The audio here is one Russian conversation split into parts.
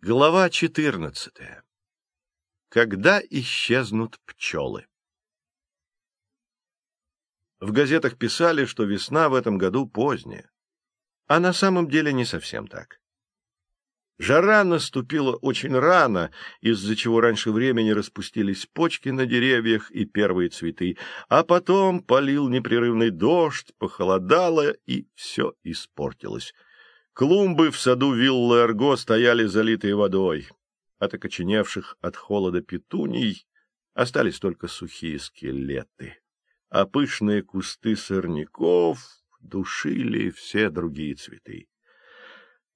Глава 14. Когда исчезнут пчелы? В газетах писали, что весна в этом году поздняя. А на самом деле не совсем так. Жара наступила очень рано, из-за чего раньше времени распустились почки на деревьях и первые цветы, а потом полил непрерывный дождь, похолодало, и все испортилось. Клумбы в саду виллы Арго стояли залитые водой. От окоченевших от холода петуний остались только сухие скелеты, а пышные кусты сорняков душили все другие цветы.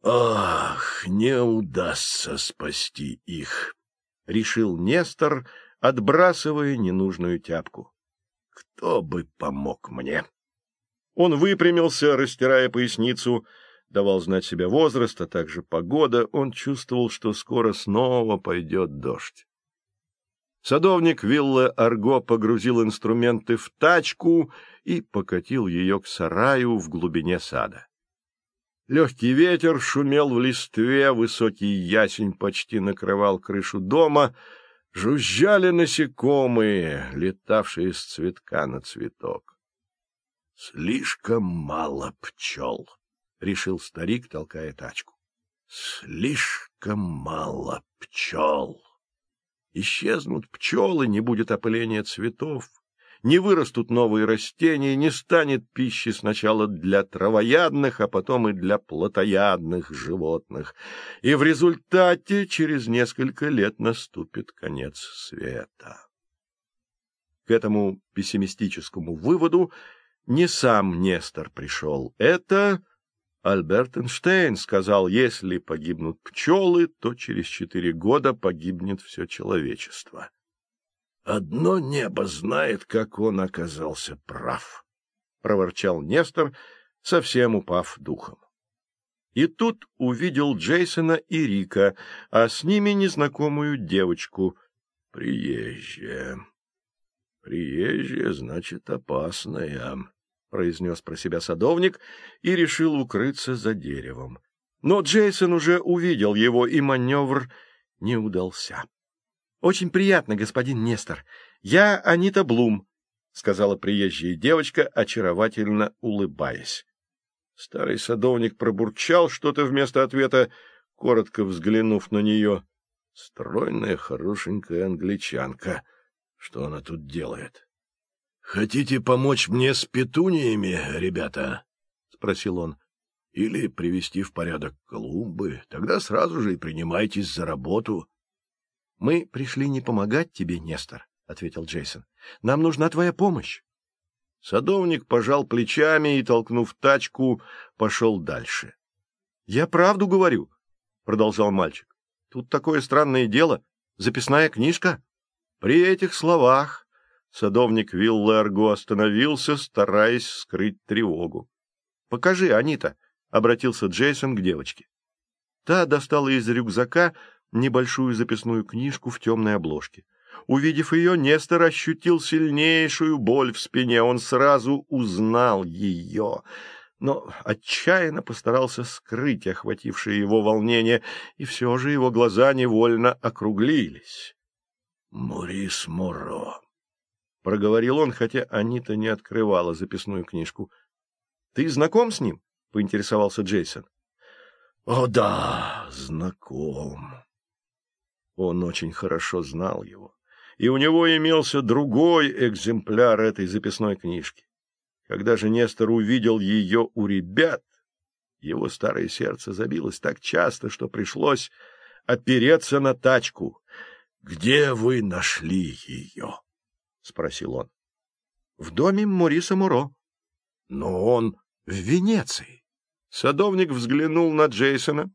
«Ах, не удастся спасти их!» — решил Нестор, отбрасывая ненужную тяпку. «Кто бы помог мне?» Он выпрямился, растирая поясницу, — давал знать себя возраст, а также погода, он чувствовал, что скоро снова пойдет дождь. Садовник виллы Арго погрузил инструменты в тачку и покатил ее к сараю в глубине сада. Легкий ветер шумел в листве, высокий ясень почти накрывал крышу дома, жужжали насекомые, летавшие с цветка на цветок. Слишком мало пчел решил старик, толкая тачку. Слишком мало пчел. Исчезнут пчелы, не будет опыления цветов, не вырастут новые растения, не станет пищи сначала для травоядных, а потом и для плотоядных животных. И в результате через несколько лет наступит конец света. К этому пессимистическому выводу не сам Нестор пришел. Это Альберт Эйнштейн сказал, если погибнут пчелы, то через четыре года погибнет все человечество. Одно небо знает, как он оказался прав, — проворчал Нестор, совсем упав духом. И тут увидел Джейсона и Рика, а с ними незнакомую девочку. Приезжая. Приезжая, значит, опасная произнес про себя садовник и решил укрыться за деревом. Но Джейсон уже увидел его, и маневр не удался. — Очень приятно, господин Нестор. Я Анита Блум, — сказала приезжая девочка, очаровательно улыбаясь. Старый садовник пробурчал что-то вместо ответа, коротко взглянув на нее. Стройная, хорошенькая англичанка. Что она тут делает? Хотите помочь мне с петуниями, ребята? — спросил он. — Или привести в порядок клумбы? Тогда сразу же и принимайтесь за работу. — Мы пришли не помогать тебе, Нестор, — ответил Джейсон. — Нам нужна твоя помощь. Садовник пожал плечами и, толкнув тачку, пошел дальше. — Я правду говорю, — продолжал мальчик. — Тут такое странное дело. Записная книжка. При этих словах Садовник Вилларго остановился, стараясь скрыть тревогу. — Покажи, Анита, — обратился Джейсон к девочке. Та достала из рюкзака небольшую записную книжку в темной обложке. Увидев ее, Нестор ощутил сильнейшую боль в спине. Он сразу узнал ее, но отчаянно постарался скрыть охватившее его волнение, и все же его глаза невольно округлились. — Морис Моро, — проговорил он, хотя Анита не открывала записную книжку. — Ты знаком с ним? — поинтересовался Джейсон. — О да, знаком. Он очень хорошо знал его, и у него имелся другой экземпляр этой записной книжки. Когда же Нестор увидел ее у ребят, его старое сердце забилось так часто, что пришлось опереться на тачку. — Где вы нашли ее? — спросил он. — В доме Мориса Муро. — Но он в Венеции. Садовник взглянул на Джейсона,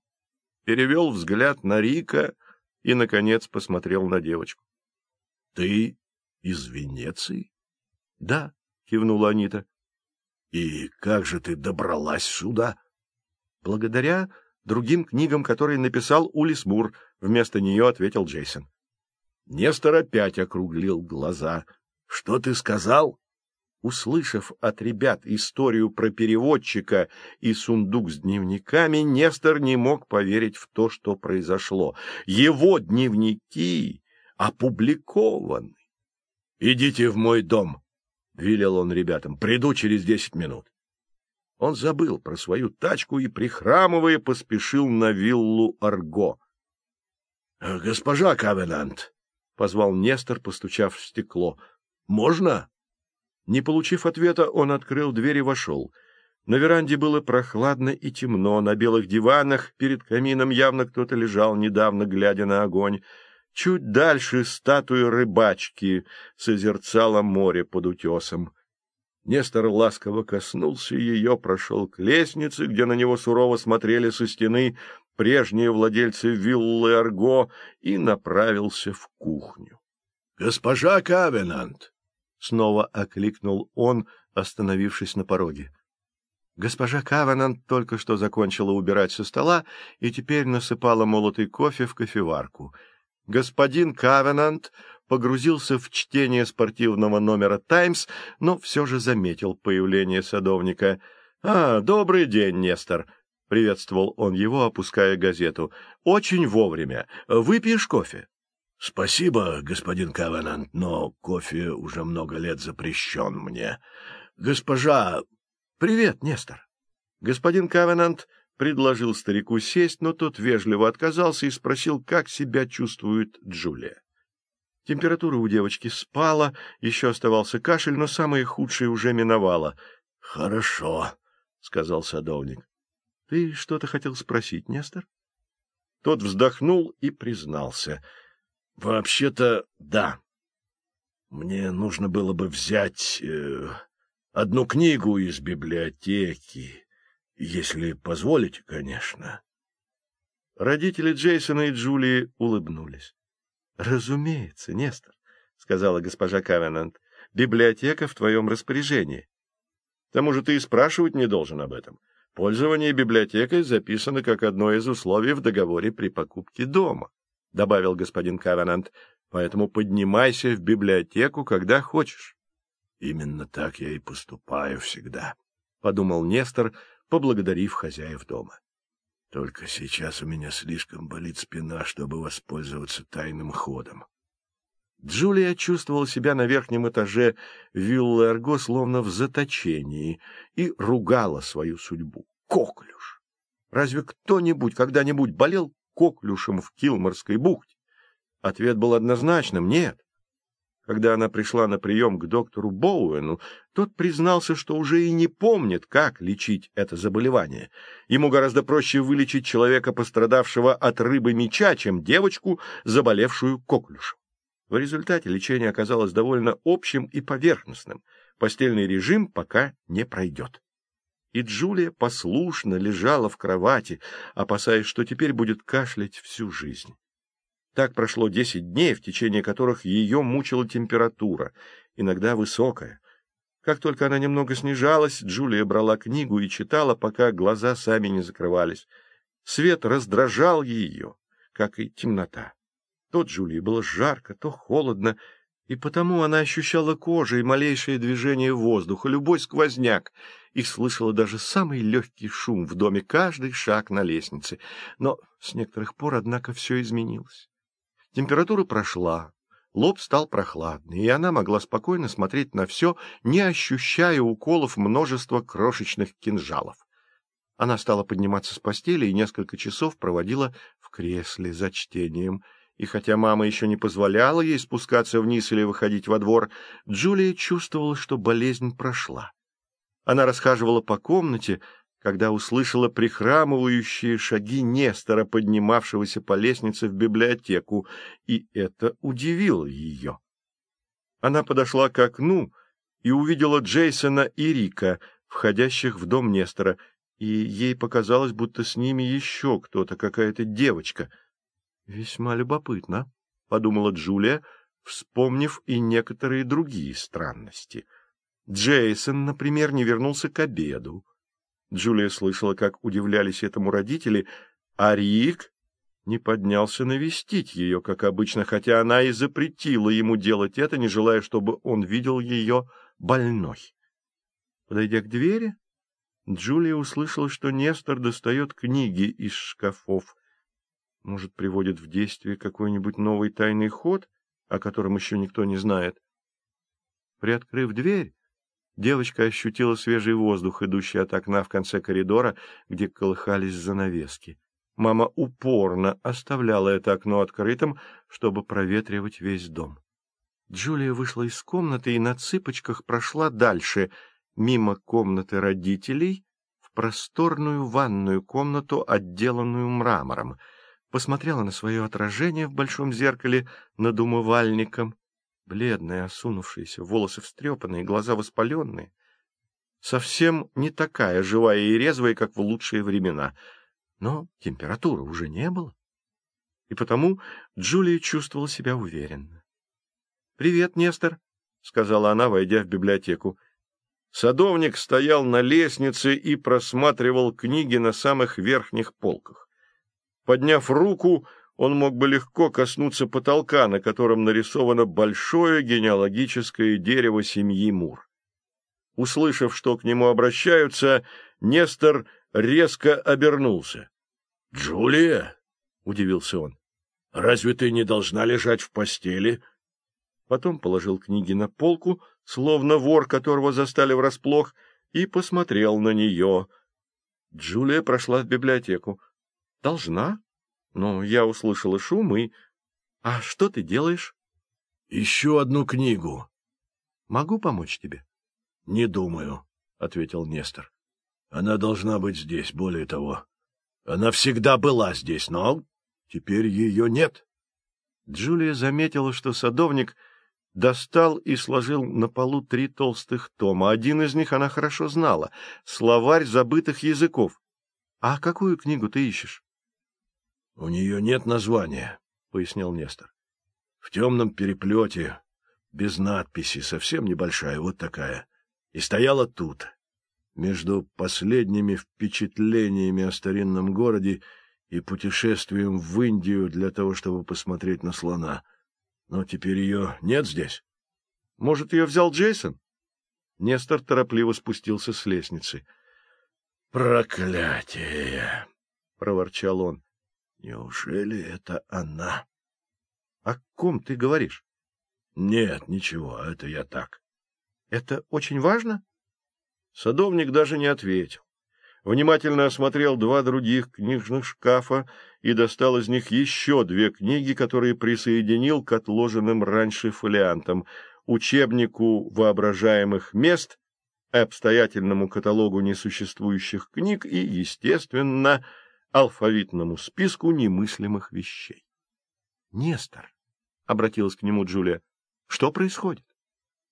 перевел взгляд на Рика и, наконец, посмотрел на девочку. — Ты из Венеции? — Да, — кивнула Анита. — И как же ты добралась сюда? — Благодаря другим книгам, которые написал Улис Мур, — вместо нее ответил Джейсон. Нестор опять округлил глаза — что ты сказал? Услышав от ребят историю про переводчика и сундук с дневниками, Нестор не мог поверить в то, что произошло. Его дневники опубликованы. — Идите в мой дом, — велел он ребятам. — Приду через десять минут. Он забыл про свою тачку и, прихрамывая, поспешил на виллу Арго. — Госпожа Кавенант, — позвал Нестор, постучав в стекло, — можно? Не получив ответа, он открыл дверь и вошел. На веранде было прохладно и темно, на белых диванах перед камином явно кто-то лежал, недавно глядя на огонь. Чуть дальше статуя рыбачки созерцала море под утесом. Нестор ласково коснулся ее, прошел к лестнице, где на него сурово смотрели со стены прежние владельцы виллы Арго, и направился в кухню. — Госпожа Кавенант! — снова окликнул он, остановившись на пороге. Госпожа Каванант только что закончила убирать со стола и теперь насыпала молотый кофе в кофеварку. Господин Каванант погрузился в чтение спортивного номера «Таймс», но все же заметил появление садовника. — А, добрый день, Нестор! — приветствовал он его, опуская газету. — Очень вовремя. Выпьешь кофе? — Спасибо, господин Кавенант, но кофе уже много лет запрещен мне. Госпожа... — Привет, Нестор. Господин Кавенант предложил старику сесть, но тот вежливо отказался и спросил, как себя чувствует Джулия. Температура у девочки спала, еще оставался кашель, но самое худшее уже миновало. — Хорошо, — сказал садовник. — Ты что-то хотел спросить, Нестор? Тот вздохнул и признался — Вообще-то, да. Мне нужно было бы взять э, одну книгу из библиотеки, если позволите, конечно. Родители Джейсона и Джулии улыбнулись. — Разумеется, Нестор, — сказала госпожа Кавенант, — библиотека в твоем распоряжении. К тому же ты и спрашивать не должен об этом. Пользование библиотекой записано как одно из условий в договоре при покупке дома. — добавил господин Кавенант, — поэтому поднимайся в библиотеку, когда хочешь. — Именно так я и поступаю всегда, — подумал Нестор, поблагодарив хозяев дома. — Только сейчас у меня слишком болит спина, чтобы воспользоваться тайным ходом. Джулия чувствовала себя на верхнем этаже виллы Арго словно в заточении и ругала свою судьбу. Коклюш! Разве кто-нибудь когда-нибудь болел коклюшем в Килморской бухте? Ответ был однозначным — нет. Когда она пришла на прием к доктору Боуэну, тот признался, что уже и не помнит, как лечить это заболевание. Ему гораздо проще вылечить человека, пострадавшего от рыбы меча, чем девочку, заболевшую коклюшем. В результате лечение оказалось довольно общим и поверхностным. Постельный режим пока не пройдет и Джулия послушно лежала в кровати, опасаясь, что теперь будет кашлять всю жизнь. Так прошло десять дней, в течение которых ее мучила температура, иногда высокая. Как только она немного снижалась, Джулия брала книгу и читала, пока глаза сами не закрывались. Свет раздражал ее, как и темнота. То Джулии было жарко, то холодно, и потому она ощущала кожей малейшее движение воздуха, любой сквозняк, и слышала даже самый легкий шум в доме, каждый шаг на лестнице. Но с некоторых пор, однако, все изменилось. Температура прошла, лоб стал прохладный, и она могла спокойно смотреть на все, не ощущая уколов множества крошечных кинжалов. Она стала подниматься с постели и несколько часов проводила в кресле за чтением — и хотя мама еще не позволяла ей спускаться вниз или выходить во двор, Джулия чувствовала, что болезнь прошла. Она расхаживала по комнате, когда услышала прихрамывающие шаги Нестора, поднимавшегося по лестнице в библиотеку, и это удивило ее. Она подошла к окну и увидела Джейсона и Рика, входящих в дом Нестора, и ей показалось, будто с ними еще кто-то, какая-то девочка — Весьма любопытно, — подумала Джулия, вспомнив и некоторые другие странности. Джейсон, например, не вернулся к обеду. Джулия слышала, как удивлялись этому родители, а Рик не поднялся навестить ее, как обычно, хотя она и запретила ему делать это, не желая, чтобы он видел ее больной. Подойдя к двери, Джулия услышала, что Нестор достает книги из шкафов. Может, приводит в действие какой-нибудь новый тайный ход, о котором еще никто не знает. Приоткрыв дверь, девочка ощутила свежий воздух, идущий от окна в конце коридора, где колыхались занавески. Мама упорно оставляла это окно открытым, чтобы проветривать весь дом. Джулия вышла из комнаты и на цыпочках прошла дальше, мимо комнаты родителей, в просторную ванную комнату, отделанную мрамором. Посмотрела на свое отражение в большом зеркале над умывальником. Бледная, осунувшаяся, волосы встрепанные, глаза воспаленные. Совсем не такая живая и резвая, как в лучшие времена. Но температуры уже не было. И потому Джулия чувствовала себя уверенно. — Привет, Нестор, — сказала она, войдя в библиотеку. Садовник стоял на лестнице и просматривал книги на самых верхних полках. Подняв руку, он мог бы легко коснуться потолка, на котором нарисовано большое генеалогическое дерево семьи Мур. Услышав, что к нему обращаются, Нестор резко обернулся. — Джулия? — удивился он. — Разве ты не должна лежать в постели? — потом положил книги на полку, словно вор, которого застали врасплох, и посмотрел на нее. Джулия прошла в библиотеку. — Должна. Но я услышала шум и... — А что ты делаешь? — Ищу одну книгу. — Могу помочь тебе? — Не думаю, — ответил Нестор. — Она должна быть здесь, более того. Она всегда была здесь, но теперь ее нет. Джулия заметила, что садовник достал и сложил на полу три толстых тома. Один из них она хорошо знала — «Словарь забытых языков». «А какую книгу ты ищешь?» «У нее нет названия», — пояснил Нестор. «В темном переплете, без надписи, совсем небольшая, вот такая. И стояла тут, между последними впечатлениями о старинном городе и путешествием в Индию для того, чтобы посмотреть на слона». Но теперь ее нет здесь. Может, ее взял Джейсон? Нестор торопливо спустился с лестницы. — Проклятие! — проворчал он. — Неужели это она? — О ком ты говоришь? — Нет, ничего, это я так. — Это очень важно? Садовник даже не ответил внимательно осмотрел два других книжных шкафа и достал из них еще две книги, которые присоединил к отложенным раньше фолиантам, учебнику воображаемых мест, обстоятельному каталогу несуществующих книг и, естественно, алфавитному списку немыслимых вещей. — Нестор, — обратилась к нему Джулия, — что происходит?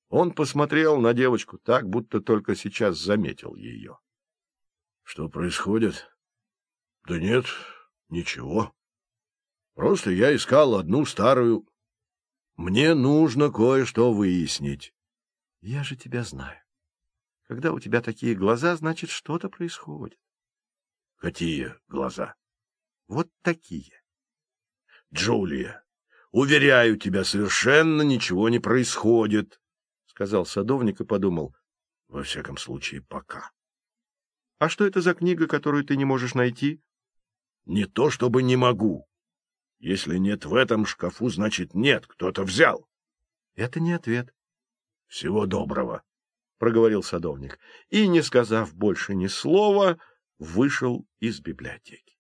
Он посмотрел на девочку так, будто только сейчас заметил ее. Что происходит? Да нет, ничего. Просто я искал одну старую. Мне нужно кое-что выяснить. Я же тебя знаю. Когда у тебя такие глаза, значит, что-то происходит. Какие глаза? Вот такие. Джулия, уверяю тебя, совершенно ничего не происходит, — сказал садовник и подумал. Во всяком случае, пока. А что это за книга, которую ты не можешь найти? — Не то чтобы не могу. Если нет в этом шкафу, значит нет, кто-то взял. — Это не ответ. — Всего доброго, — проговорил садовник, и, не сказав больше ни слова, вышел из библиотеки.